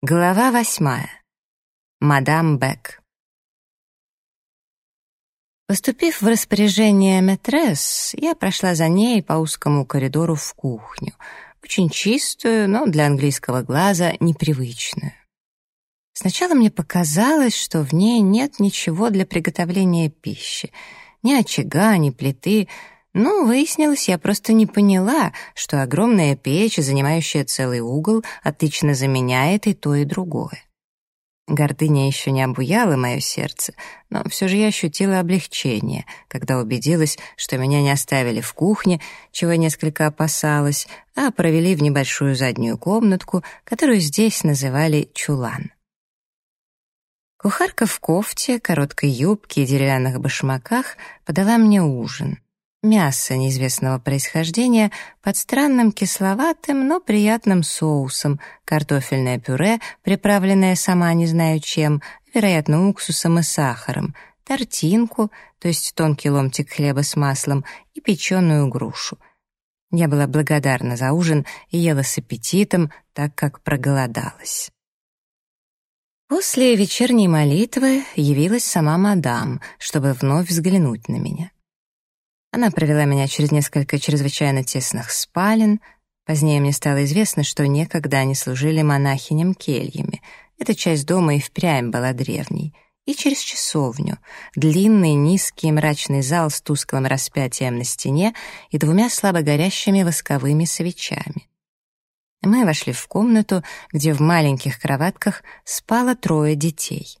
Глава восьмая. Мадам Бек. Поступив в распоряжение Метрес, я прошла за ней по узкому коридору в кухню, очень чистую, но для английского глаза непривычную. Сначала мне показалось, что в ней нет ничего для приготовления пищи, ни очага, ни плиты, ну, выяснилось, я просто не поняла, что огромная печь, занимающая целый угол, отлично заменяет и то, и другое. Гордыня еще не обуяла мое сердце, но все же я ощутила облегчение, когда убедилась, что меня не оставили в кухне, чего несколько опасалась, а провели в небольшую заднюю комнатку, которую здесь называли чулан. Кухарка в кофте, короткой юбке и деревянных башмаках подала мне ужин — мясо неизвестного происхождения под странным кисловатым, но приятным соусом, картофельное пюре, приправленное сама не знаю чем, вероятно, уксусом и сахаром, тортинку, то есть тонкий ломтик хлеба с маслом, и печеную грушу. Я была благодарна за ужин и ела с аппетитом, так как проголодалась. После вечерней молитвы явилась сама мадам, чтобы вновь взглянуть на меня. Она провела меня через несколько чрезвычайно тесных спален. Позднее мне стало известно, что некогда они служили монахиням-кельями. Эта часть дома и впрямь была древней. И через часовню. Длинный, низкий, мрачный зал с тусклым распятием на стене и двумя слабо горящими восковыми свечами. Мы вошли в комнату, где в маленьких кроватках спало трое детей.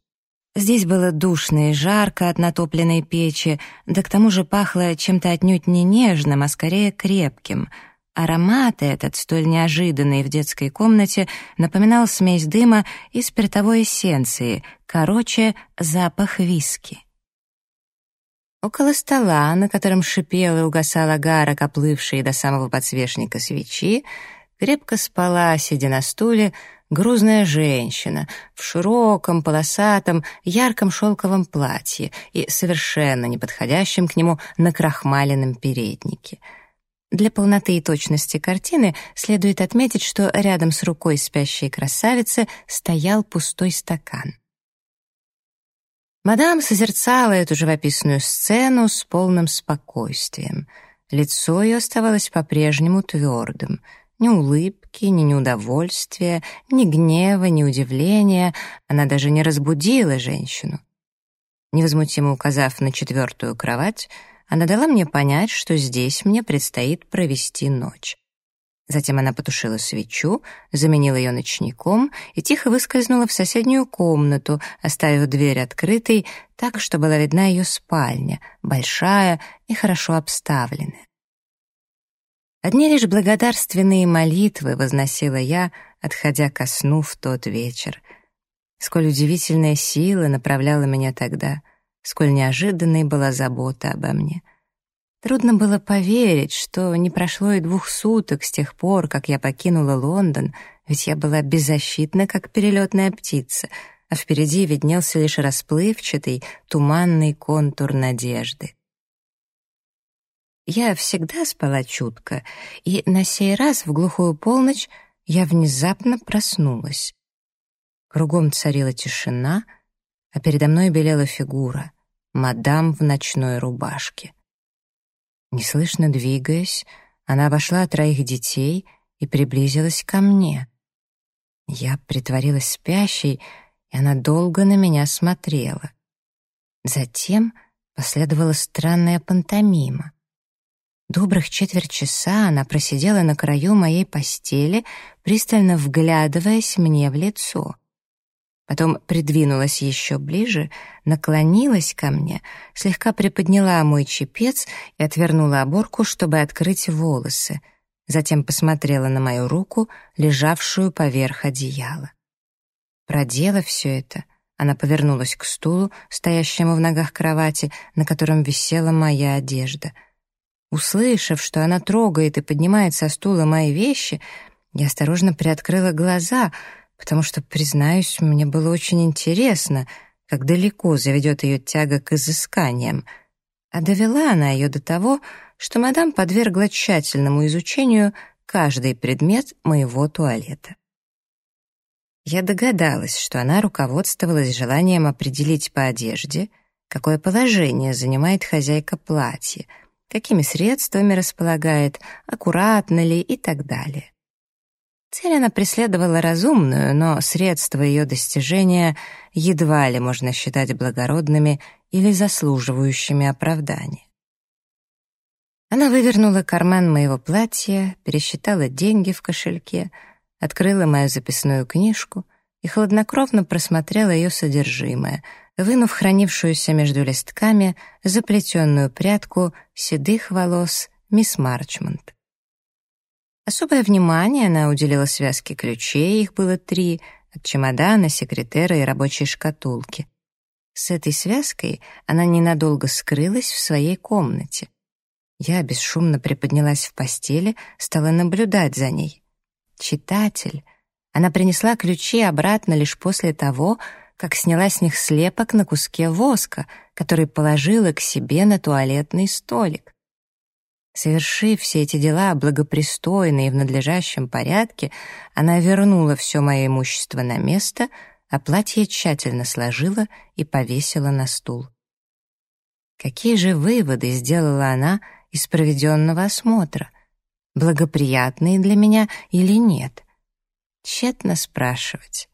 Здесь было душно и жарко от натопленной печи, да к тому же пахло чем-то отнюдь не нежным, а скорее крепким. Аромат этот, столь неожиданный в детской комнате, напоминал смесь дыма и спиртовой эссенции, короче, запах виски. Около стола, на котором шипел и угасал агарок, оплывший до самого подсвечника свечи, крепко спала, сидя на стуле, грузная женщина в широком, полосатом, ярком шелковом платье и совершенно неподходящем к нему накрахмаленном переднике. Для полноты и точности картины следует отметить, что рядом с рукой спящей красавицы стоял пустой стакан. Мадам созерцала эту живописную сцену с полным спокойствием. Лицо ее оставалось по-прежнему твердым — ни улыбки, ни неудовольствия, ни гнева, ни удивления. Она даже не разбудила женщину. Невозмутимо указав на четвертую кровать, она дала мне понять, что здесь мне предстоит провести ночь. Затем она потушила свечу, заменила ее ночником и тихо выскользнула в соседнюю комнату, оставив дверь открытой так, что была видна ее спальня, большая и хорошо обставленная. Одни лишь благодарственные молитвы возносила я, отходя ко сну в тот вечер. Сколь удивительная сила направляла меня тогда, сколь неожиданной была забота обо мне. Трудно было поверить, что не прошло и двух суток с тех пор, как я покинула Лондон, ведь я была беззащитна, как перелетная птица, а впереди виднелся лишь расплывчатый, туманный контур надежды. Я всегда спала чутко, и на сей раз в глухую полночь я внезапно проснулась. Кругом царила тишина, а передо мной белела фигура, мадам в ночной рубашке. Неслышно двигаясь, она обошла троих детей и приблизилась ко мне. Я притворилась спящей, и она долго на меня смотрела. Затем последовала странная пантомима. Добрых четверть часа она просидела на краю моей постели, пристально вглядываясь мне в лицо. Потом придвинулась еще ближе, наклонилась ко мне, слегка приподняла мой чепец и отвернула оборку, чтобы открыть волосы. Затем посмотрела на мою руку, лежавшую поверх одеяла. Проделав все это, она повернулась к стулу, стоящему в ногах кровати, на котором висела моя одежда — Услышав, что она трогает и поднимает со стула мои вещи, я осторожно приоткрыла глаза, потому что, признаюсь, мне было очень интересно, как далеко заведет ее тяга к изысканиям. А довела она ее до того, что мадам подвергла тщательному изучению каждый предмет моего туалета. Я догадалась, что она руководствовалась желанием определить по одежде, какое положение занимает хозяйка платья, какими средствами располагает, аккуратно ли и так далее. Цель она преследовала разумную, но средства ее достижения едва ли можно считать благородными или заслуживающими оправдания. Она вывернула карман моего платья, пересчитала деньги в кошельке, открыла мою записную книжку и хладнокровно просмотрела ее содержимое, вынув хранившуюся между листками заплетенную прядку седых волос мисс Марчмонт. Особое внимание она уделила связке ключей, их было три, от чемодана, секретера и рабочей шкатулки. С этой связкой она ненадолго скрылась в своей комнате. Я бесшумно приподнялась в постели, стала наблюдать за ней. Читатель. Она принесла ключи обратно лишь после того, как сняла с них слепок на куске воска, который положила к себе на туалетный столик. Совершив все эти дела благопристойно и в надлежащем порядке, она вернула все мое имущество на место, а платье тщательно сложила и повесила на стул. Какие же выводы сделала она из проведенного осмотра? Благоприятные для меня или нет? Тщетно спрашивать.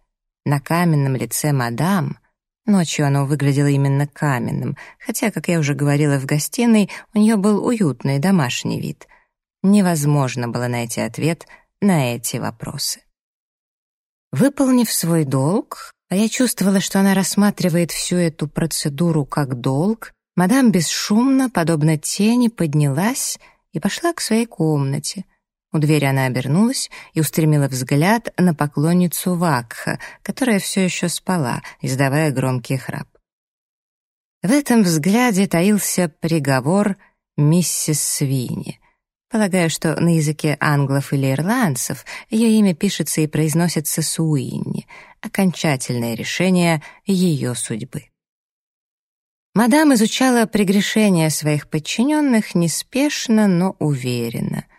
На каменном лице мадам Ночью оно выглядело именно каменным, хотя, как я уже говорила в гостиной, у нее был уютный домашний вид. Невозможно было найти ответ на эти вопросы. Выполнив свой долг, а я чувствовала, что она рассматривает всю эту процедуру как долг, мадам бесшумно, подобно тени, поднялась и пошла к своей комнате — у двери она обернулась и устремила взгляд на поклонницу Вакха, которая все еще спала, издавая громкий храп. В этом взгляде таился приговор миссис Свини. Полагаю, что на языке англов или ирландцев ее имя пишется и произносится Суинни, окончательное решение ее судьбы. Мадам изучала прегрешения своих подчиненных неспешно, но уверенно —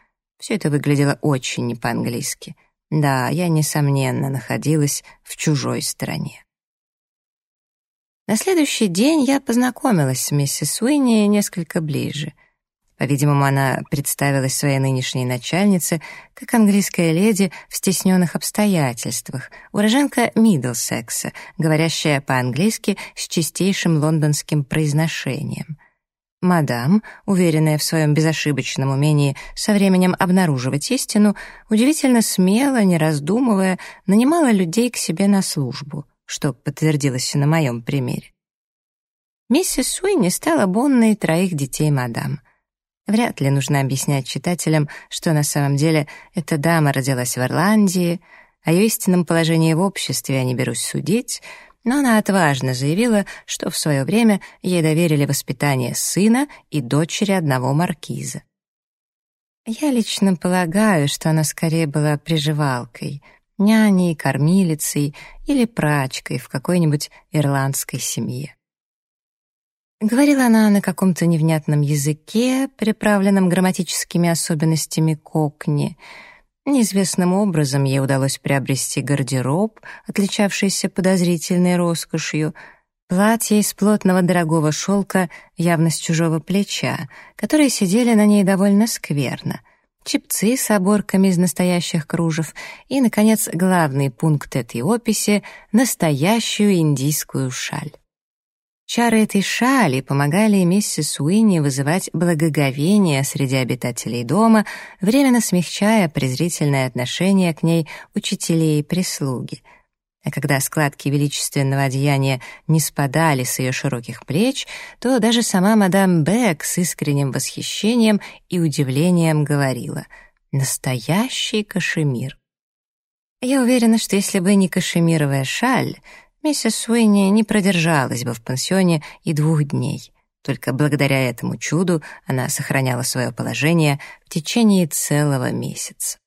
все это выглядело очень не по-английски. Да, я, несомненно, находилась в чужой стране. На следующий день я познакомилась с миссис Уинни несколько ближе. По-видимому, она представилась своей нынешней начальнице как английская леди в стесненных обстоятельствах, уроженка Миддлсекса, говорящая по-английски с чистейшим лондонским произношением — Мадам, уверенная в своем безошибочном умении со временем обнаруживать истину, удивительно смело, не раздумывая, нанимала людей к себе на службу, что подтвердилось на моем примере. Миссис Суинни стала бонной троих детей мадам. Вряд ли нужно объяснять читателям, что на самом деле эта дама родилась в Ирландии, о ее истинном положении в обществе я не берусь судить — но она отважно заявила, что в свое время ей доверили воспитание сына и дочери одного маркиза. Я лично полагаю, что она скорее была приживалкой, няней, кормилицей или прачкой в какой-нибудь ирландской семье. Говорила она на каком-то невнятном языке, приправленном грамматическими особенностями кокни — Неизвестным образом ей удалось приобрести гардероб, отличавшийся подозрительной роскошью, платье из плотного дорогого шелка, явно с чужого плеча, которые сидели на ней довольно скверно, чипцы с оборками из настоящих кружев и, наконец, главный пункт этой описи — настоящую индийскую шаль. Чары этой шали помогали миссис Уинни вызывать благоговение среди обитателей дома, временно смягчая презрительное отношение к ней учителей и прислуги. А когда складки величественного одеяния не спадали с ее широких плеч, то даже сама мадам Бек с искренним восхищением и удивлением говорила «Настоящий кашемир». Я уверена, что если бы не кашемировая шаль, Миссис Уинни не продержалась бы в пансионе и двух дней. Только благодаря этому чуду она сохраняла свое положение в течение целого месяца.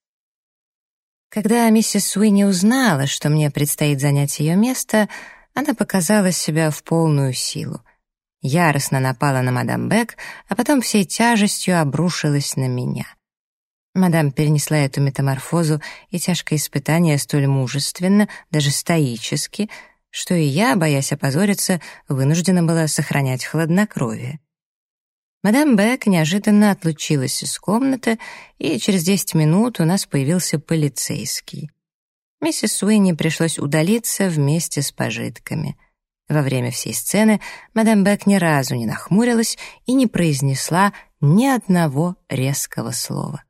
Когда миссис Уинни узнала, что мне предстоит занять ее место, она показала себя в полную силу. Яростно напала на мадам Бек, а потом всей тяжестью обрушилась на меня. Мадам перенесла эту метаморфозу и тяжкое испытание столь мужественно, даже стоически, что и я, боясь опозориться, вынуждена была сохранять хладнокровие. Мадам Бек неожиданно отлучилась из комнаты, и через десять минут у нас появился полицейский. Миссис Суинни пришлось удалиться вместе с пожитками. Во время всей сцены мадам Бек ни разу не нахмурилась и не произнесла ни одного резкого слова.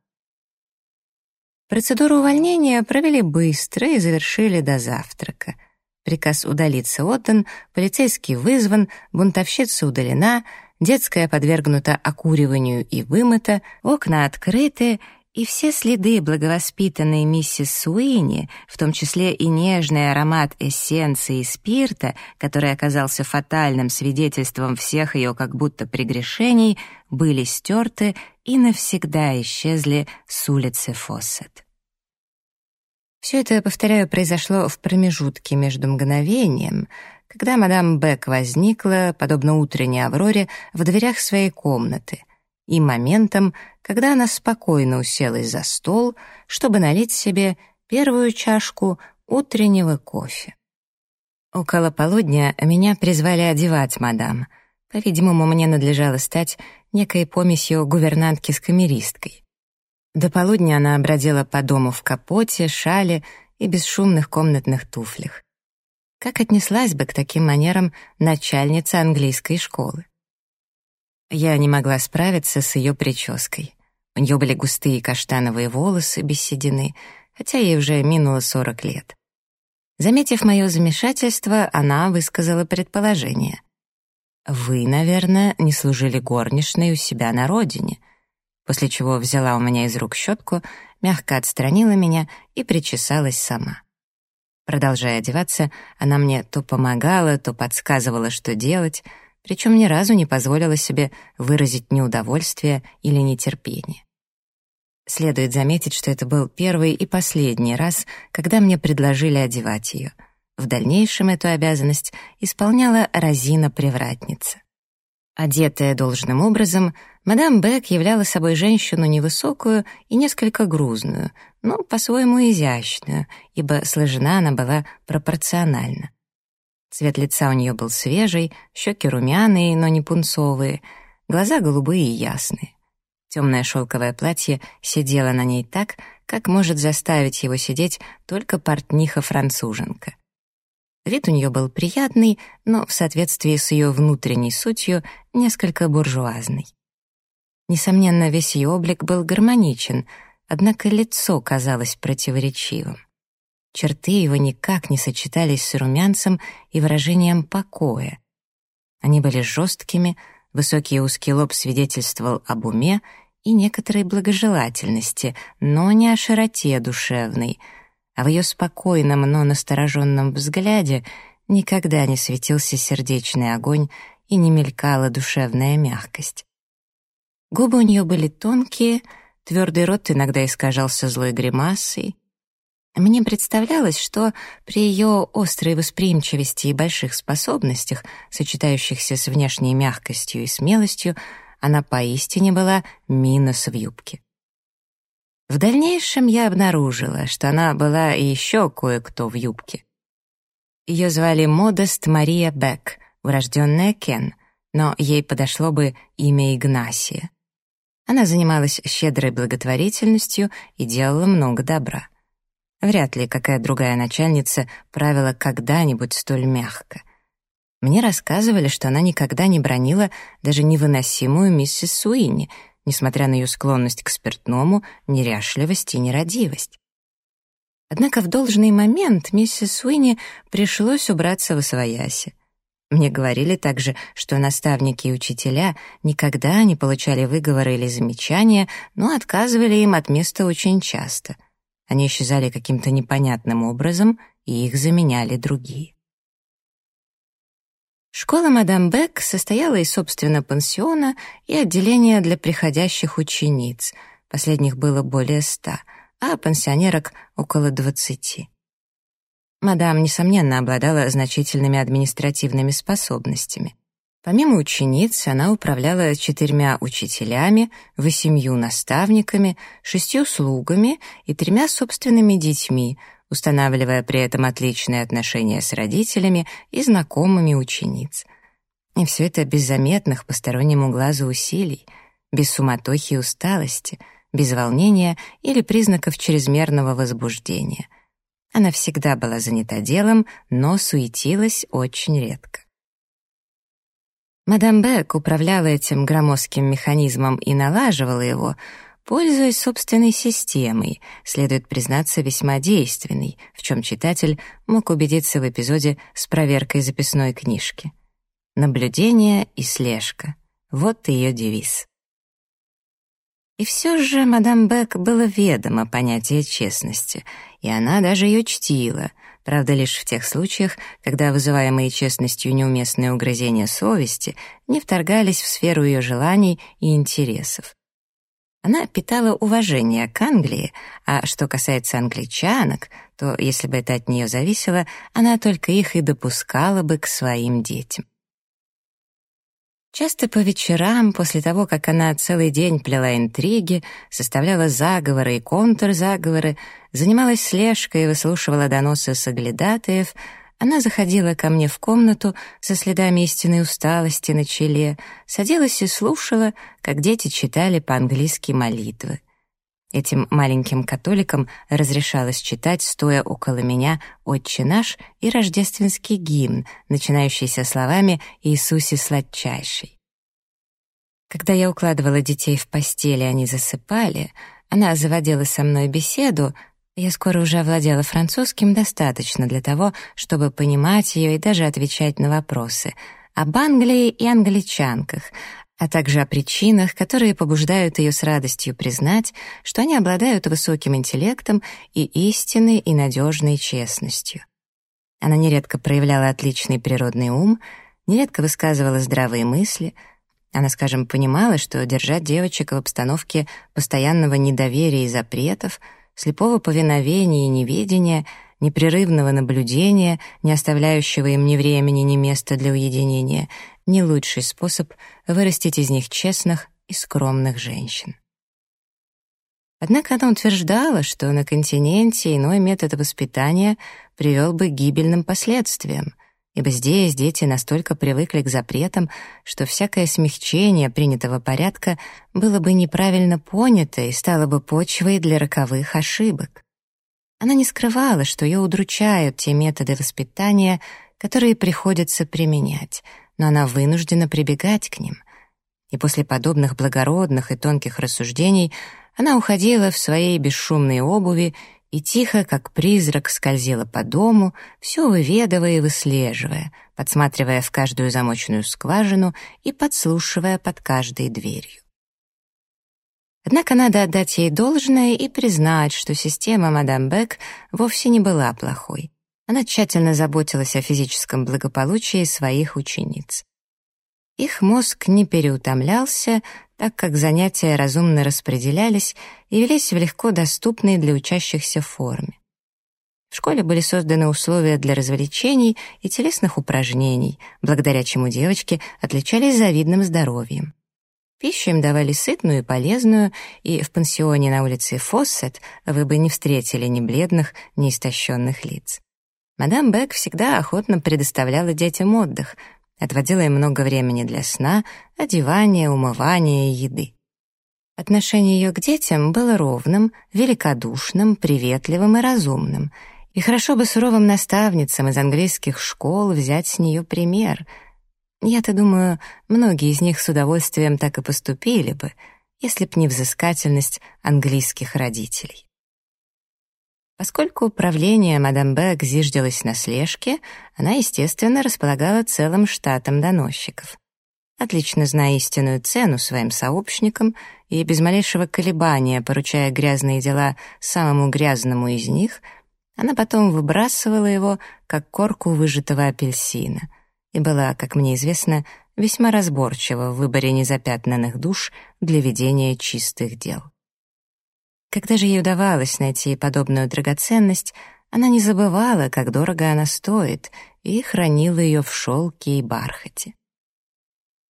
Процедуру увольнения провели быстро и завершили до завтрака. Приказ удалиться отдан, полицейский вызван, бунтовщица удалена, детская подвергнута окуриванию и вымыта, окна открыты, и все следы благовоспитанной миссис Суини, в том числе и нежный аромат эссенции и спирта, который оказался фатальным свидетельством всех ее как будто прегрешений, были стерты и навсегда исчезли с улицы Фоссет. Все это, повторяю, произошло в промежутке между мгновением, когда мадам Бек возникла, подобно утренней Авроре, в дверях своей комнаты, и моментом, когда она спокойно уселась за стол, чтобы налить себе первую чашку утреннего кофе. Около полудня меня призвали одевать мадам. По-видимому, мне надлежало стать некой помесью гувернантки с камеристкой. До полудня она бродила по дому в капоте, шале и бесшумных комнатных туфлях. Как отнеслась бы к таким манерам начальница английской школы? Я не могла справиться с ее прической. У нее были густые каштановые волосы без седины, хотя ей уже минуло сорок лет. Заметив мое замешательство, она высказала предположение. «Вы, наверное, не служили горничной у себя на родине», после чего взяла у меня из рук щетку, мягко отстранила меня и причесалась сама. Продолжая одеваться, она мне то помогала, то подсказывала, что делать — причем ни разу не позволила себе выразить неудовольствие или нетерпение. Следует заметить, что это был первый и последний раз, когда мне предложили одевать ее. В дальнейшем эту обязанность исполняла Розина-привратница. Одетая должным образом, мадам Бек являла собой женщину невысокую и несколько грузную, но по-своему изящную, ибо сложена она была пропорционально. Цвет лица у нее был свежий, щеки румяные, но не пунцовые, глаза голубые и ясные. Темное шелковое платье сидело на ней так, как может заставить его сидеть только портниха-француженка. Вид у нее был приятный, но в соответствии с ее внутренней сутью несколько буржуазный. Несомненно, весь ее облик был гармоничен, однако лицо казалось противоречивым. Черты его никак не сочетались с румянцем и выражением покоя. Они были жесткими, высокий узкий лоб свидетельствовал об уме и некоторой благожелательности, но не о широте душевной, а в ее спокойном, но настороженном взгляде никогда не светился сердечный огонь и не мелькала душевная мягкость. Губы у нее были тонкие, твердый рот иногда искажался злой гримасой, мне представлялось, что при ее острой восприимчивости и больших способностях, сочетающихся с внешней мягкостью и смелостью, она поистине была Минос в юбке. В дальнейшем я обнаружила, что она была еще кое-кто в юбке. Ее звали Модест Мария Бек, урожденная Кен, но ей подошло бы имя Игнасия. Она занималась щедрой благотворительностью и делала много добра. Вряд ли какая другая начальница правила когда-нибудь столь мягко. Мне рассказывали, что она никогда не бронила даже невыносимую миссис Суини, несмотря на ее склонность к спиртному, неряшливость и нерадивость. Однако в должный момент миссис Суини пришлось убраться в освояси. Мне говорили также, что наставники и учителя никогда не получали выговоры или замечания, но отказывали им от места очень часто — они исчезали каким-то непонятным образом, и их заменяли другие. Школа мадам Бек состояла из, собственно, пансиона и отделения для приходящих учениц. Последних было более ста, а пансионерок — около двадцати. Мадам, несомненно, обладала значительными административными способностями. Помимо учениц, она управляла четырьмя учителями, восемью наставниками, шестью слугами и тремя собственными детьми, устанавливая при этом отличные отношения с родителями и знакомыми учениц. И все это без заметных постороннему глазу усилий, без суматохи и усталости, без волнения или признаков чрезмерного возбуждения. Она всегда была занята делом, но суетилась очень редко. Мадам Бек управляла этим громоздким механизмом и налаживала его, пользуясь собственной системой, следует признаться, весьма действенной, в чем читатель мог убедиться в эпизоде с проверкой записной книжки. Наблюдение и слежка — вот ее девиз. И все же мадам Бек было ведомо понятие честности, и она даже ее чтила, правда, лишь в тех случаях, когда вызываемые честностью неуместные угрызения совести не вторгались в сферу ее желаний и интересов. Она питала уважение к Англии, а что касается англичанок, то, если бы это от нее зависело, она только их и допускала бы к своим детям. Часто по вечерам, после того, как она целый день плела интриги, составляла заговоры и контрзаговоры, занималась слежкой и выслушивала доносы соглядатаев, она заходила ко мне в комнату со следами истинной усталости на челе, садилась и слушала, как дети читали по-английски молитвы. Этим маленьким католикам разрешалось читать, стоя около меня, «Отче наш» и рождественский гимн, начинающийся словами «Иисусе сладчайший». Когда я укладывала детей в постели, они засыпали, она заводила со мной беседу, я скоро уже овладела французским достаточно для того, чтобы понимать ее и даже отвечать на вопросы об Англии и англичанках, а также о причинах, которые побуждают ее с радостью признать, что они обладают высоким интеллектом и истинной и надежной честностью. Она нередко проявляла отличный природный ум, нередко высказывала здравые мысли. Она, скажем, понимала, что держать девочек в обстановке постоянного недоверия и запретов, слепого повиновения и неведения, непрерывного наблюдения, не оставляющего им ни времени, ни места для уединения, не лучший способ вырастить из них честных и скромных женщин. Однако она утверждала, что на континенте иной метод воспитания привел бы к гибельным последствиям, ибо здесь дети настолько привыкли к запретам, что всякое смягчение принятого порядка было бы неправильно понято и стало бы почвой для роковых ошибок. Она не скрывала, что ее удручают те методы воспитания, которые приходится применять — но она вынуждена прибегать к ним. И после подобных благородных и тонких рассуждений она уходила в своей бесшумной обуви и тихо, как призрак, скользила по дому, все выведывая и выслеживая, подсматривая в каждую замочную скважину и подслушивая под каждой дверью. Однако надо отдать ей должное и признать, что система мадам Бек вовсе не была плохой. Она тщательно заботилась о физическом благополучии своих учениц. Их мозг не переутомлялся, так как занятия разумно распределялись и велись в легко доступной для учащихся форме. В школе были созданы условия для развлечений и телесных упражнений, благодаря чему девочки отличались завидным здоровьем. Пищу им давали сытную и полезную, и в пансионе на улице Фоссет вы бы не встретили ни бледных, ни истощенных лиц. Мадам Бек всегда охотно предоставляла детям отдых, отводила им много времени для сна, одевания, умывания и еды. Отношение ее к детям было ровным, великодушным, приветливым и разумным. И хорошо бы суровым наставницам из английских школ взять с нее пример. Я-то думаю, многие из них с удовольствием так и поступили бы, если б не взыскательность английских родителей. Поскольку управление мадам Бек зиждилось на слежке, она, естественно, располагала целым штатом доносчиков. Отлично зная истинную цену своим сообщникам и без малейшего колебания поручая грязные дела самому грязному из них, она потом выбрасывала его, как корку выжатого апельсина, и была, как мне известно, весьма разборчива в выборе незапятнанных душ для ведения чистых дел. Когда же ей удавалось найти подобную драгоценность, она не забывала, как дорого она стоит, и хранила ее в шелке и бархате.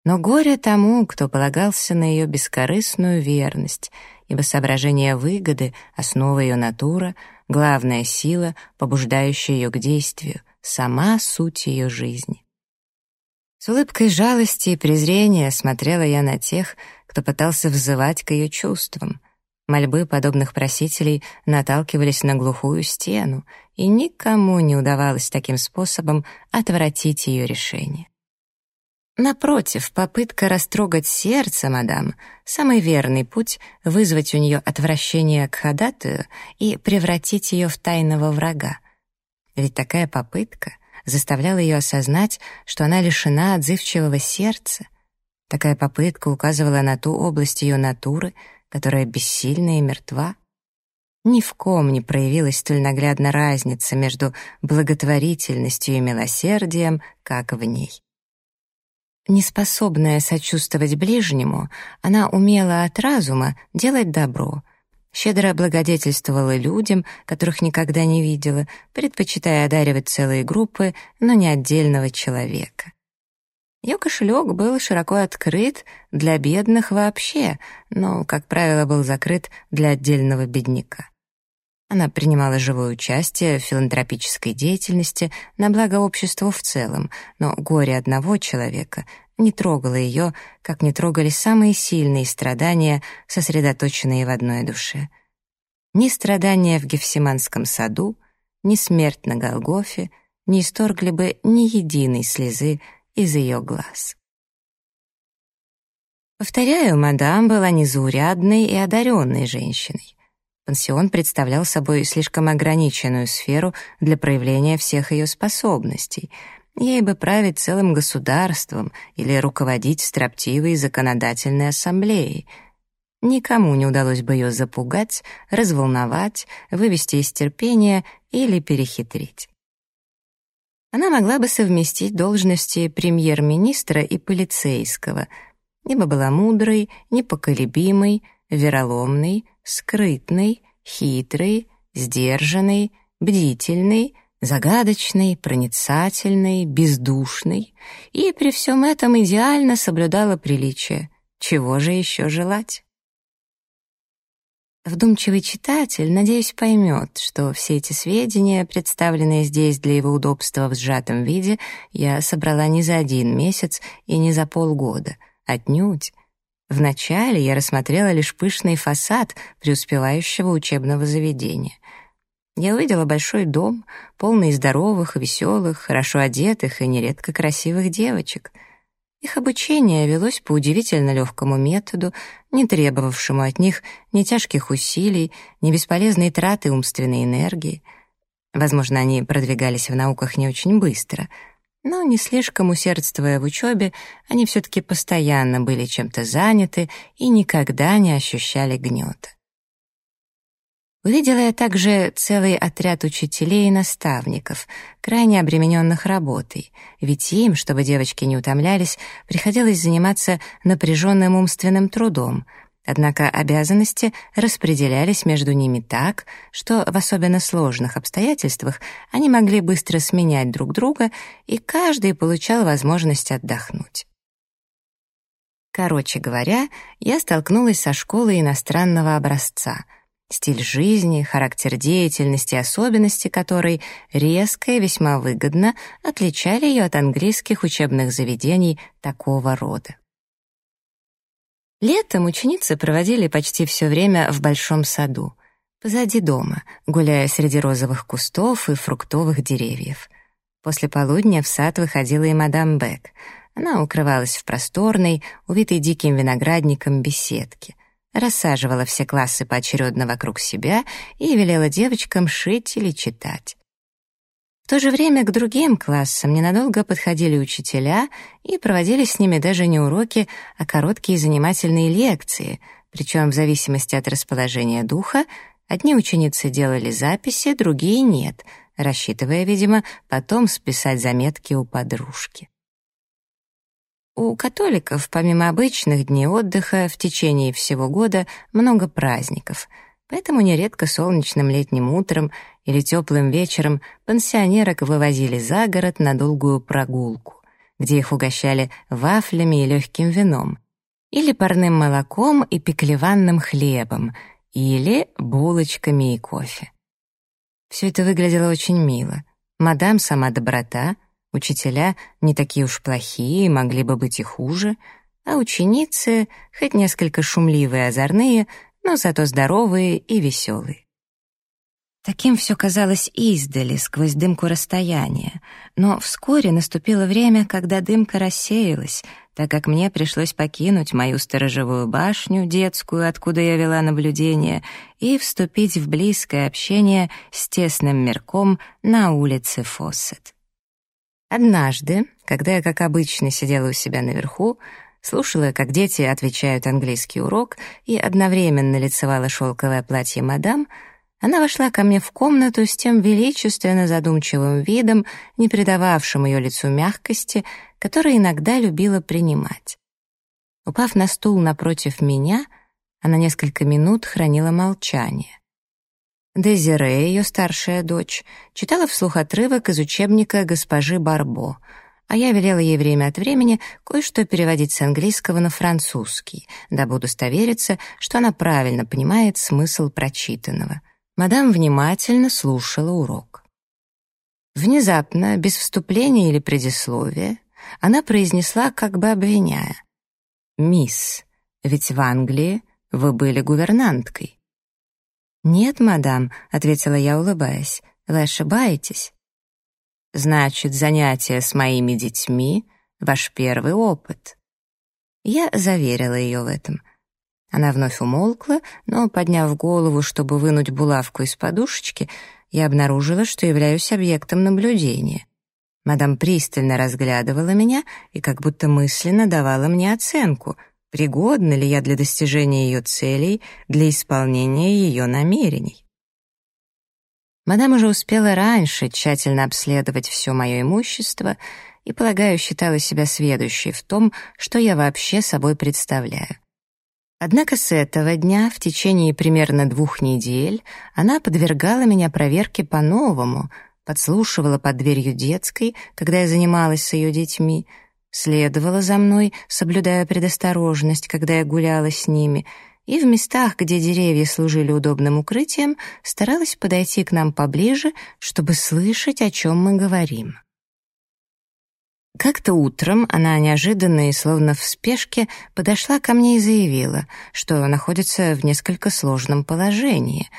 Но горе тому, кто полагался на ее бескорыстную верность, ибо соображение выгоды, основа ее натура, главная сила, побуждающая ее к действию, сама суть ее жизни. С улыбкой жалости и презрения смотрела я на тех, кто пытался взывать к ее чувствам. Мольбы подобных просителей наталкивались на глухую стену, и никому не удавалось таким способом отвратить ее решение. Напротив, попытка растрогать сердце мадам — самый верный путь вызвать у нее отвращение к ходатую и превратить ее в тайного врага. Ведь такая попытка заставляла ее осознать, что она лишена отзывчивого сердца. Такая попытка указывала на ту область ее натуры, которая бессильна и мертва. Ни в ком не проявилась столь наглядна разница между благотворительностью и милосердием, как в ней. Неспособная сочувствовать ближнему, она умела от разума делать добро, щедро благодетельствовала людям, которых никогда не видела, предпочитая одаривать целые группы, но не отдельного человека. Ее кошелек был широко открыт для бедных вообще, но, как правило, был закрыт для отдельного бедняка. Она принимала живое участие в филантропической деятельности на благо обществу в целом, но горе одного человека не трогало ее, как не трогали самые сильные страдания, сосредоточенные в одной душе. Ни страдания в Гефсиманском саду, ни смерть на Голгофе не исторгли бы ни единой слезы из ее глаз. Повторяю, мадам была незаурядной и одаренной женщиной. Пансион представлял собой слишком ограниченную сферу для проявления всех ее способностей. Ей бы править целым государством или руководить строптивой законодательной ассамблеей. Никому не удалось бы ее запугать, разволновать, вывести из терпения или перехитрить. Она могла бы совместить должности премьер-министра и полицейского, ибо была мудрой, непоколебимой, вероломной, скрытный, хитрый, сдержанный, бдительный, загадочный, проницательный, бездушный, и при всем этом идеально соблюдала приличие. Чего же еще желать? Вдумчивый читатель, надеюсь, поймет, что все эти сведения, представленные здесь для его удобства в сжатом виде, я собрала не за один месяц и не за полгода, отнюдь, Вначале я рассмотрела лишь пышный фасад преуспевающего учебного заведения. Я увидела большой дом, полный здоровых, веселых, хорошо одетых и нередко красивых девочек. Их обучение велось по удивительно легкому методу, не требовавшему от них ни тяжких усилий, ни бесполезной траты умственной энергии. Возможно, они продвигались в науках не очень быстро — но, не слишком усердствуя в учебе, они все-таки постоянно были чем-то заняты и никогда не ощущали гнета. Увидела я также целый отряд учителей и наставников, крайне обремененных работой, ведь им, чтобы девочки не утомлялись, приходилось заниматься напряженным умственным трудом — Однако обязанности распределялись между ними так, что в особенно сложных обстоятельствах они могли быстро сменять друг друга, и каждый получал возможность отдохнуть. Короче говоря, я столкнулась со школой иностранного образца. Стиль жизни, характер деятельности, особенности которой резко и весьма выгодно отличали ее от английских учебных заведений такого рода. Летом ученицы проводили почти все время в большом саду, позади дома, гуляя среди розовых кустов и фруктовых деревьев. После полудня в сад выходила и мадам Бек. Она укрывалась в просторной, увитой диким виноградником беседке, рассаживала все классы поочередно вокруг себя и велела девочкам шить или читать. В то же время к другим классам ненадолго подходили учителя и проводили с ними даже не уроки, а короткие занимательные лекции, причем в зависимости от расположения духа одни ученицы делали записи, другие — нет, рассчитывая, видимо, потом списать заметки у подружки. У католиков, помимо обычных дней отдыха, в течение всего года много праздников — Поэтому нередко солнечным летним утром или теплым вечером пансионерок вывозили за город на долгую прогулку. где их угощали вафлями и легким вином, или парным молоком и пеклеванным хлебом, или булочками и кофе. Все это выглядело очень мило. Мадам сама доброта, учителя не такие уж плохие, могли бы быть и хуже, а ученицы, хоть несколько шумливые и озорные, но зато здоровые и веселые. Таким все казалось издали, сквозь дымку расстояния. Но вскоре наступило время, когда дымка рассеялась, так как мне пришлось покинуть мою сторожевую башню, детскую, откуда я вела наблюдение, и вступить в близкое общение с тесным мирком на улице Фоссет. Однажды, когда я, как обычно, сидела у себя наверху, слушала, как дети отвечают английский урок и одновременно лицевала шелковое платье мадам — она вошла ко мне в комнату с тем величественно задумчивым видом, не придававшим ее лицу мягкости, который иногда любила принимать. Упав на стул напротив меня, она несколько минут хранила молчание. Дезире, ее старшая дочь, читала вслух отрывок из учебника госпожи Барбо, а я велела ей время от времени кое-что переводить с английского на французский, дабы удостовериться, что она правильно понимает смысл прочитанного — Мадам внимательно слушала урок. Внезапно, без вступления или предисловия, она произнесла, как бы обвиняя. «Мисс, ведь в Англии вы были гувернанткой». «Нет, мадам», — ответила я, улыбаясь, — «вы ошибаетесь». «Значит, занятие с моими детьми — ваш первый опыт». Я заверила ее в этом. Она вновь умолкла, но, подняв голову, чтобы вынуть булавку из подушечки, я обнаружила, что являюсь объектом наблюдения. Мадам пристально разглядывала меня и как будто мысленно давала мне оценку, пригодна ли я для достижения ее целей, для исполнения ее намерений. Мадам уже успела раньше тщательно обследовать все мое имущество и, полагаю, считала себя сведущей в том, что я вообще собой представляю. Однако с этого дня, в течение примерно двух недель, она подвергала меня проверке по-новому, подслушивала под дверью детской, когда я занималась с ее детьми, следовала за мной, соблюдая предосторожность, когда я гуляла с ними, и в местах, где деревья служили удобным укрытием, старалась подойти к нам поближе, чтобы слышать, о чем мы говорим. Как-то утром она неожиданно и словно в спешке подошла ко мне и заявила, что находится в несколько сложном положении.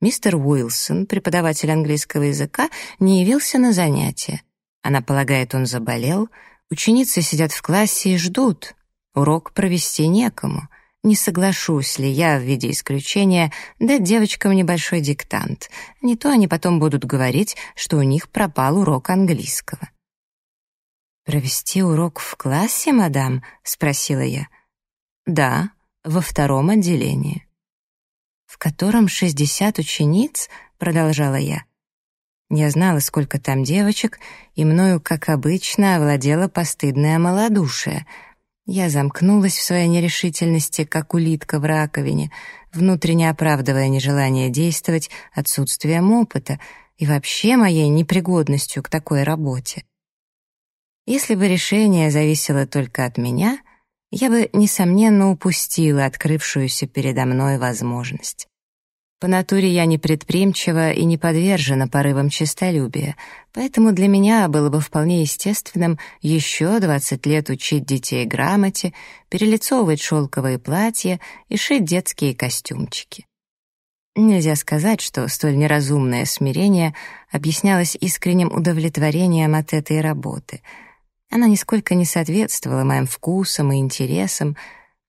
Мистер Уилсон, преподаватель английского языка, не явился на занятия. Она полагает, он заболел. Ученицы сидят в классе и ждут. Урок провести некому. Не соглашусь ли я в виде исключения дать девочкам небольшой диктант. Не то они потом будут говорить, что у них пропал урок английского. «Провести урок в классе, мадам?» — спросила я. «Да, во втором отделении». «В котором шестьдесят учениц?» — продолжала я. Я знала, сколько там девочек, и мною, как обычно, овладела постыдное малодушие. Я замкнулась в своей нерешительности, как улитка в раковине, внутренне оправдывая нежелание действовать отсутствием опыта и вообще моей непригодностью к такой работе. Если бы решение зависело только от меня, я бы, несомненно, упустила открывшуюся передо мной возможность. По натуре я не предприимчива и не подвержена порывам честолюбия, поэтому для меня было бы вполне естественным еще 20 лет учить детей грамоте, перелицовывать шелковые платья и шить детские костюмчики. Нельзя сказать, что столь неразумное смирение объяснялось искренним удовлетворением от этой работы — она нисколько не соответствовала моим вкусам и интересам,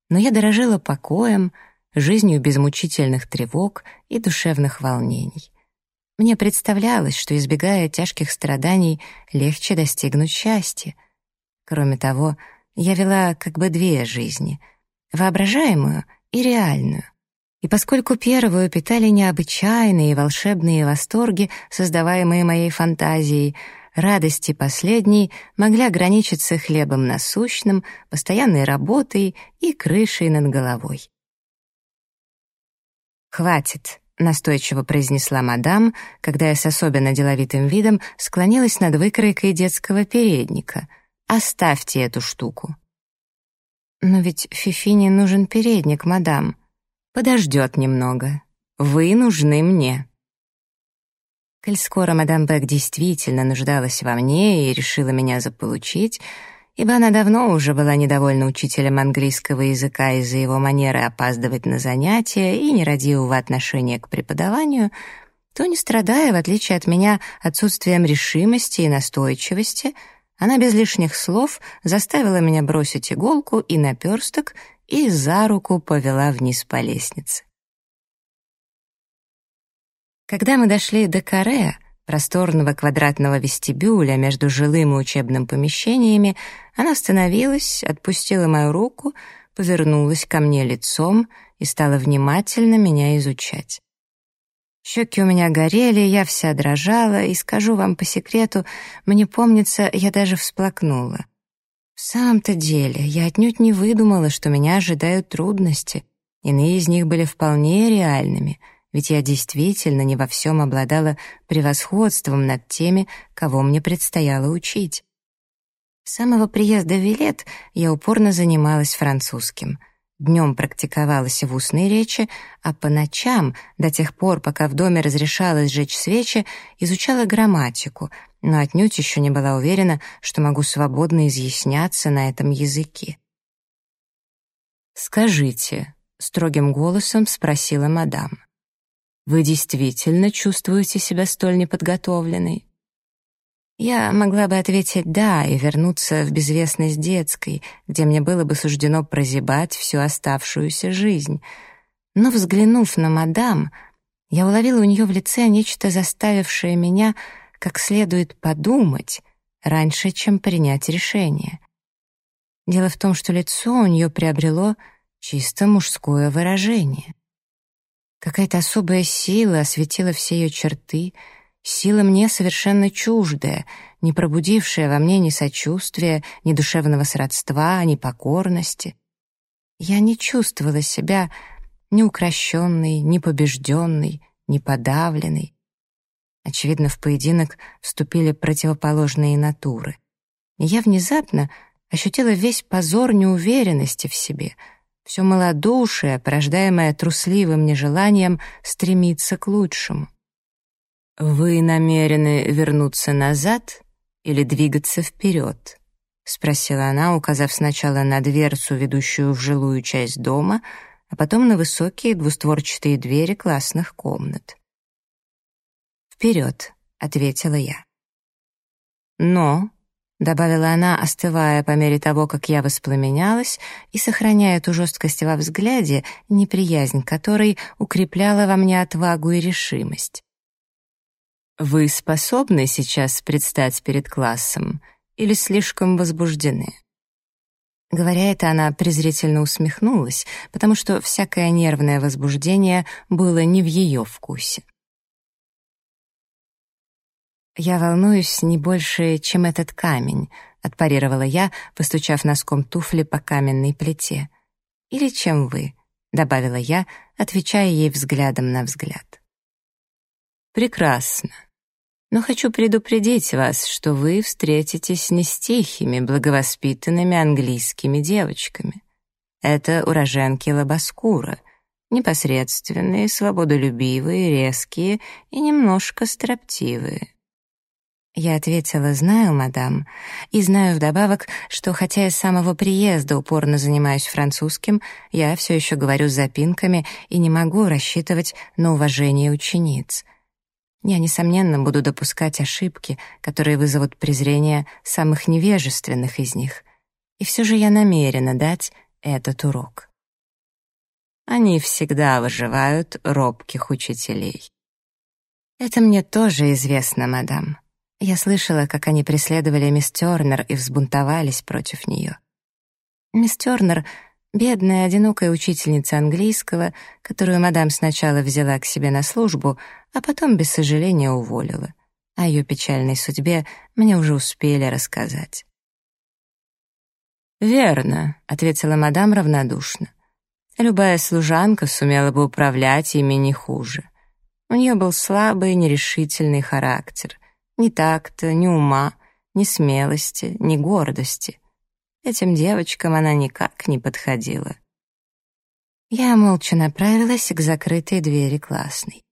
но я дорожила покоем, жизнью без мучительных тревог и душевных волнений. Мне представлялось, что, избегая тяжких страданий, легче достигнуть счастья. Кроме того, я вела как бы две жизни — воображаемую и реальную. И поскольку первую питали необычайные и волшебные восторги, создаваемые моей фантазией — Радости последней могли ограничиться хлебом насущным, постоянной работой и крышей над головой. «Хватит», — настойчиво произнесла мадам, когда я с особенно деловитым видом склонилась над выкройкой детского передника. Оставьте эту штуку». «Но ведь Фифине нужен передник, мадам». «Подождет немного. Вы нужны мне». Коль скоро мадам Бек действительно нуждалась во мне и решила меня заполучить, ибо она давно уже была недовольна учителем английского языка из-за его манеры опаздывать на занятия и нерадивого отношения к преподаванию, то, не страдая, в отличие от меня, отсутствием решимости и настойчивости, она без лишних слов заставила меня бросить иголку и наперсток и за руку повела вниз по лестнице. Когда мы дошли до каре, просторного квадратного вестибюля между жилым и учебным помещениями, она остановилась, отпустила мою руку, повернулась ко мне лицом и стала внимательно меня изучать. Щеки у меня горели, я вся дрожала, и, скажу вам по секрету, мне помнится, я даже всплакнула. В самом-то деле, я отнюдь не выдумала, что меня ожидают трудности. Иные из них были вполне реальными — ведь я действительно не во всем обладала превосходством над теми, кого мне предстояло учить. С самого приезда в Вилет я упорно занималась французским. Днем практиковалась в устной речи, а по ночам, до тех пор, пока в доме разрешалось жечь свечи, изучала грамматику, но отнюдь еще не была уверена, что могу свободно изъясняться на этом языке. «Скажите», — строгим голосом спросила мадам, вы действительно чувствуете себя столь неподготовленной? Я могла бы ответить «да» и вернуться в безвестность детской, где мне было бы суждено прозябать всю оставшуюся жизнь. Но, взглянув на мадам, я уловила у нее в лице нечто, заставившее меня как следует подумать раньше, чем принять решение. Дело в том, что лицо у нее приобрело чисто мужское выражение. Какая-то особая сила осветила все ее черты, сила мне совершенно чуждая, не пробудившая во мне ни сочувствия, ни душевного сродства, ни покорности. Я не чувствовала себя ни укращенной, ни побежденной, ни подавленной. Очевидно, в поединок вступили противоположные натуры. Я внезапно ощутила весь позор неуверенности в себе — все малодушие, порождаемое трусливым нежеланием стремиться к лучшему. «Вы намерены вернуться назад или двигаться вперед?» — спросила она, указав сначала на дверцу, ведущую в жилую часть дома, а потом на высокие двустворчатые двери классных комнат. «Вперед», — ответила я. «Но», добавила она, остывая по мере того, как я воспламенялась, и сохраняя эту жесткость во взгляде, неприязнь которой укрепляла во мне отвагу и решимость. «Вы способны сейчас предстать перед классом или слишком возбуждены?» Говоря это, она презрительно усмехнулась, потому что всякое нервное возбуждение было не в ее вкусе. «Я волнуюсь не больше, чем этот камень», — отпарировала я, постучав носком туфли по каменной плите. «Или чем вы», — добавила я, отвечая ей взглядом на взгляд. «Прекрасно. Но хочу предупредить вас, что вы встретитесь не с тихими, благовоспитанными английскими девочками. Это уроженки Лобоскура, непосредственные, свободолюбивые, резкие и немножко строптивые. Я ответила, знаю, мадам, и знаю вдобавок, что хотя я с самого приезда упорно занимаюсь французским, я все еще говорю с запинками и не могу рассчитывать на уважение учениц. Я, несомненно, буду допускать ошибки, которые вызовут презрение самых невежественных из них. И все же я намерена дать этот урок. Они всегда выживают робких учителей. Это мне тоже известно, мадам. Я слышала, как они преследовали мисс Тёрнер и взбунтовались против нее. Мисс Тёрнер — бедная, одинокая учительница английского, которую мадам сначала взяла к себе на службу, а потом без сожаления уволила. О ее печальной судьбе мне уже успели рассказать. «Верно», — ответила мадам равнодушно. «Любая служанка сумела бы управлять ими не хуже. У нее был слабый, нерешительный характер — ни такта, ни ума, ни смелости, ни гордости. Этим девочкам она никак не подходила. Я молча направилась к закрытой двери классной.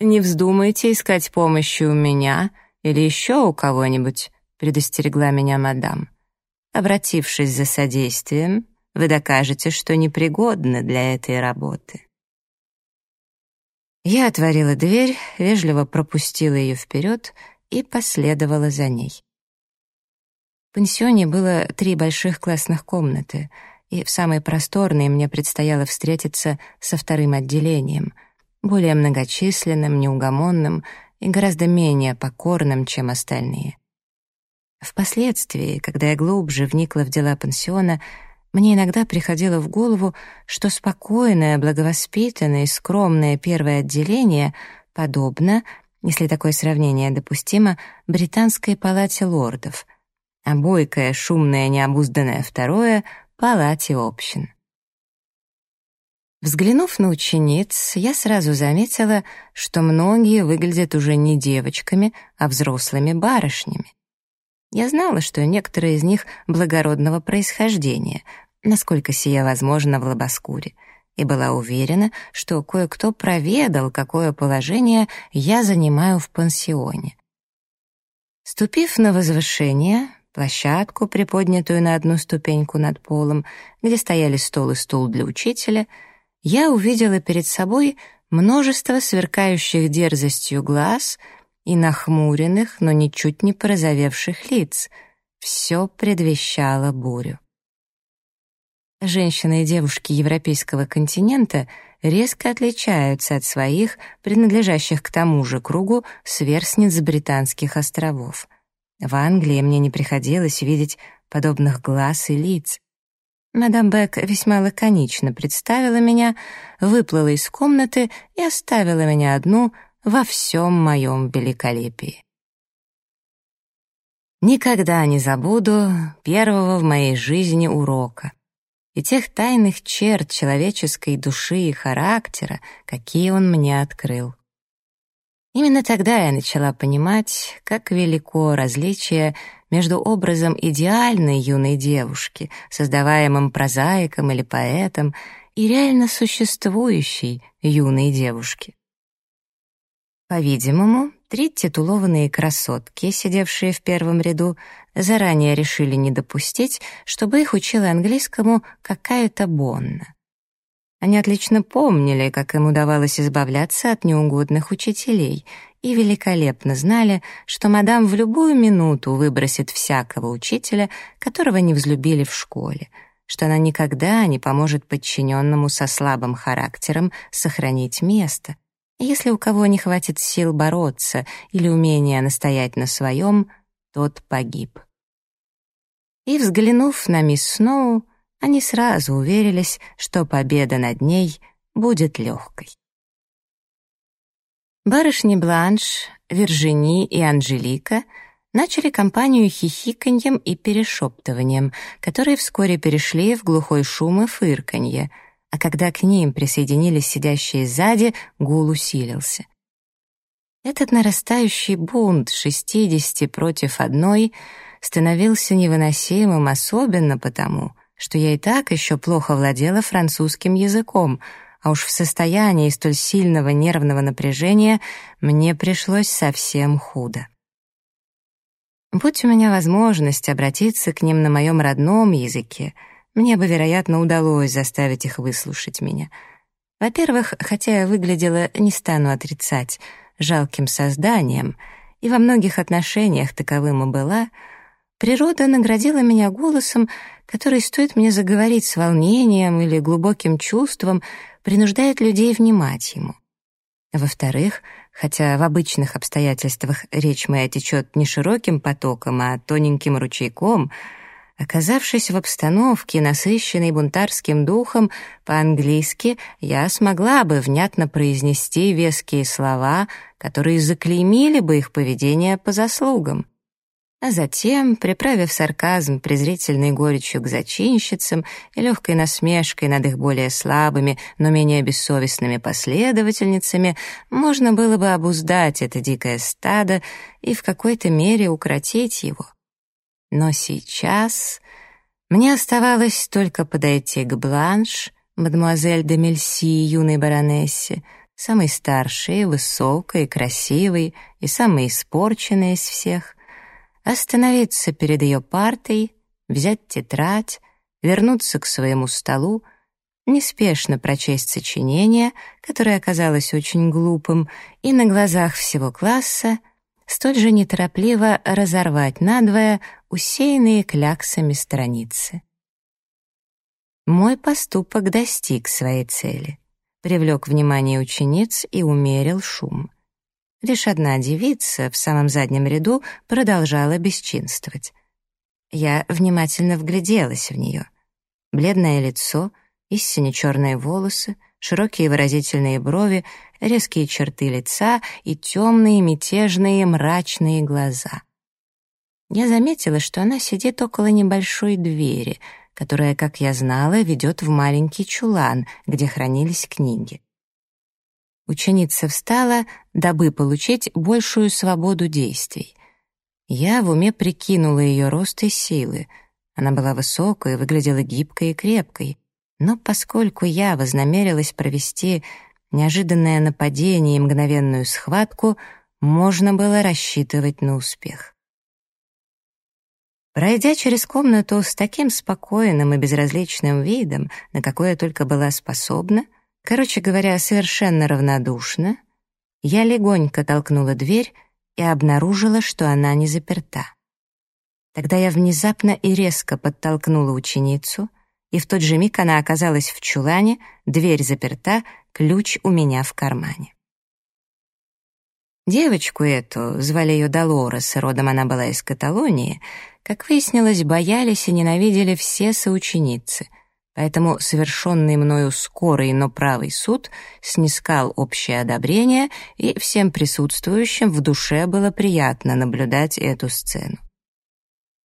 «Не вздумайте искать помощи у меня или еще у кого-нибудь», предостерегла меня мадам. «Обратившись за содействием, вы докажете, что непригодны для этой работы». Я отворила дверь, вежливо пропустила ее вперед и последовала за ней. В пансионе было три больших классных комнаты, и в самой просторной мне предстояло встретиться со вторым отделением, более многочисленным, неугомонным и гораздо менее покорным, чем остальные. Впоследствии, когда я глубже вникла в дела пансиона, мне иногда приходило в голову, что спокойное, благовоспитанное и скромное первое отделение подобно, если такое сравнение допустимо, британской палате лордов, а бойкое, шумное, необузданное второе — палате общин. Взглянув на учениц, я сразу заметила, что многие выглядят уже не девочками, а взрослыми барышнями. Я знала, что некоторые из них благородного происхождения, насколько сия возможно в Лобоскуре, и была уверена, что кое-кто проведал, какое положение я занимаю в пансионе. Ступив на возвышение, площадку, приподнятую на одну ступеньку над полом, где стояли стол и стул для учителя, я увидела перед собой множество сверкающих дерзостью глаз — и нахмуренных, но ничуть не порозовевших лиц. Все предвещало бурю. Женщины и девушки европейского континента резко отличаются от своих, принадлежащих к тому же кругу, сверстниц британских островов. В Англии мне не приходилось видеть подобных глаз и лиц. Мадам Бек весьма лаконично представила меня, выплыла из комнаты и оставила меня одну во всем моем великолепии. Никогда не забуду первого в моей жизни урока и тех тайных черт человеческой души и характера, какие он мне открыл. Именно тогда я начала понимать, как велико различие между образом идеальной юной девушки, создаваемым прозаиком или поэтом, и реально существующей юной девушки. По-видимому, три титулованные красотки, сидевшие в первом ряду, заранее решили не допустить, чтобы их учила английскому какая-то Бонна. Они отлично помнили, как им удавалось избавляться от неугодных учителей, и великолепно знали, что мадам в любую минуту выбросит всякого учителя, которого не взлюбили в школе, что она никогда не поможет подчиненному со слабым характером сохранить место, если у кого не хватит сил бороться или умения настоять на своем, тот погиб. И, взглянув на мисс Сноу, они сразу уверились, что победа над ней будет легкой. Барышни Бланш, Виржини и Анжелика начали кампанию хихиканьем и перешептыванием, которые вскоре перешли в глухой шум и фырканье — а когда к ним присоединились сидящие сзади, гул усилился. Этот нарастающий бунт шестидесяти против одной становился невыносимым, особенно потому, что я и так еще плохо владела французским языком, а уж в состоянии столь сильного нервного напряжения мне пришлось совсем худо. Будь у меня возможность обратиться к ним на моем родном языке — мне бы, вероятно, удалось заставить их выслушать меня. Во-первых, хотя я выглядела, не стану отрицать, жалким созданием, и во многих отношениях таковым и была, природа наградила меня голосом, который, стоит мне заговорить с волнением или глубоким чувством, принуждает людей внимать ему. Во-вторых, хотя в обычных обстоятельствах речь моя течет не широким потоком, а тоненьким ручейком — Оказавшись в обстановке, насыщенной бунтарским духом, по-английски я смогла бы внятно произнести веские слова, которые заклеймили бы их поведение по заслугам. а затем, приправив сарказм презрительной горечью к зачинщицам и легкой насмешкой над их более слабыми, но менее бессовестными последовательницами, можно было бы обуздать это дикое стадо и в какой-то мере укротить его. Но сейчас мне оставалось только подойти к Бланш, мадемуазель де Мельси, юной баронессе, самой старшей, высокой, красивой и самой испорченной из всех — остановиться перед ее партой, взять тетрадь, вернуться к своему столу, неспешно прочесть сочинение, которое оказалось очень глупым, и на глазах всего класса столь же неторопливо разорвать надвое усеянные кляксами страницы. Мой поступок достиг своей цели, привлек внимание учениц и умерил шум. Лишь одна девица в самом заднем ряду продолжала бесчинствовать. Я внимательно вгляделась в нее. Бледное лицо, истинно черные волосы, широкие выразительные брови, резкие черты лица и темные, мятежные, мрачные глаза. Я заметила, что она сидит около небольшой двери, которая, как я знала, ведет в маленький чулан, где хранились книги. Ученица встала, дабы получить большую свободу действий. Я в уме прикинула ее рост и силы. Она была высокой, выглядела гибкой и крепкой. Но поскольку я вознамерилась провести неожиданное нападение и мгновенную схватку, можно было рассчитывать на успех. Пройдя через комнату с таким спокойным и безразличным видом, на какое только была способна, Короче говоря, совершенно равнодушно, я легонько толкнула дверь и обнаружила, что она не заперта. Тогда я внезапно и резко подтолкнула ученицу, и в тот же миг она оказалась в чулане, дверь заперта, ключ у меня в кармане. Девочку эту, звали ее Долорес, родом она была из Каталонии, как выяснилось, боялись и ненавидели все соученицы — Поэтому совершенный мною скорый, но правый суд снискал общее одобрение, и всем присутствующим в душе было приятно наблюдать эту сцену.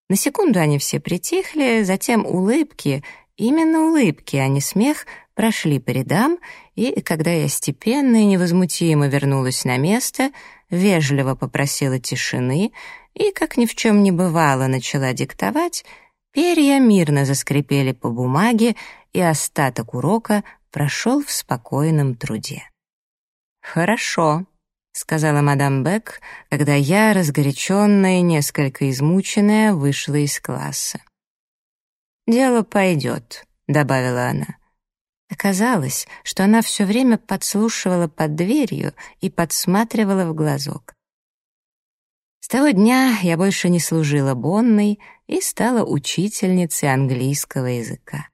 На секунду они все притихли, затем улыбки, именно улыбки, а не смех, прошли по рядам, и, когда я степенно и невозмутимо вернулась на место, вежливо попросила тишины и, как ни в чем не бывало, начала диктовать — Перья мирно заскрипели по бумаге, и остаток урока прошел в спокойном труде. «Хорошо», — сказала мадам Бек, когда я, разгоряченная и несколько измученная, вышла из класса. «Дело пойдет», — добавила она. Оказалось, что она все время подслушивала под дверью и подсматривала в глазок. С того дня я больше не служила Бонной и стала учительницей английского языка.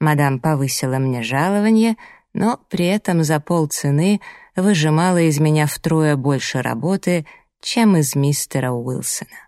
Мадам повысила мне жалование, но при этом за полцены выжимала из меня втрое больше работы, чем из мистера Уилсона.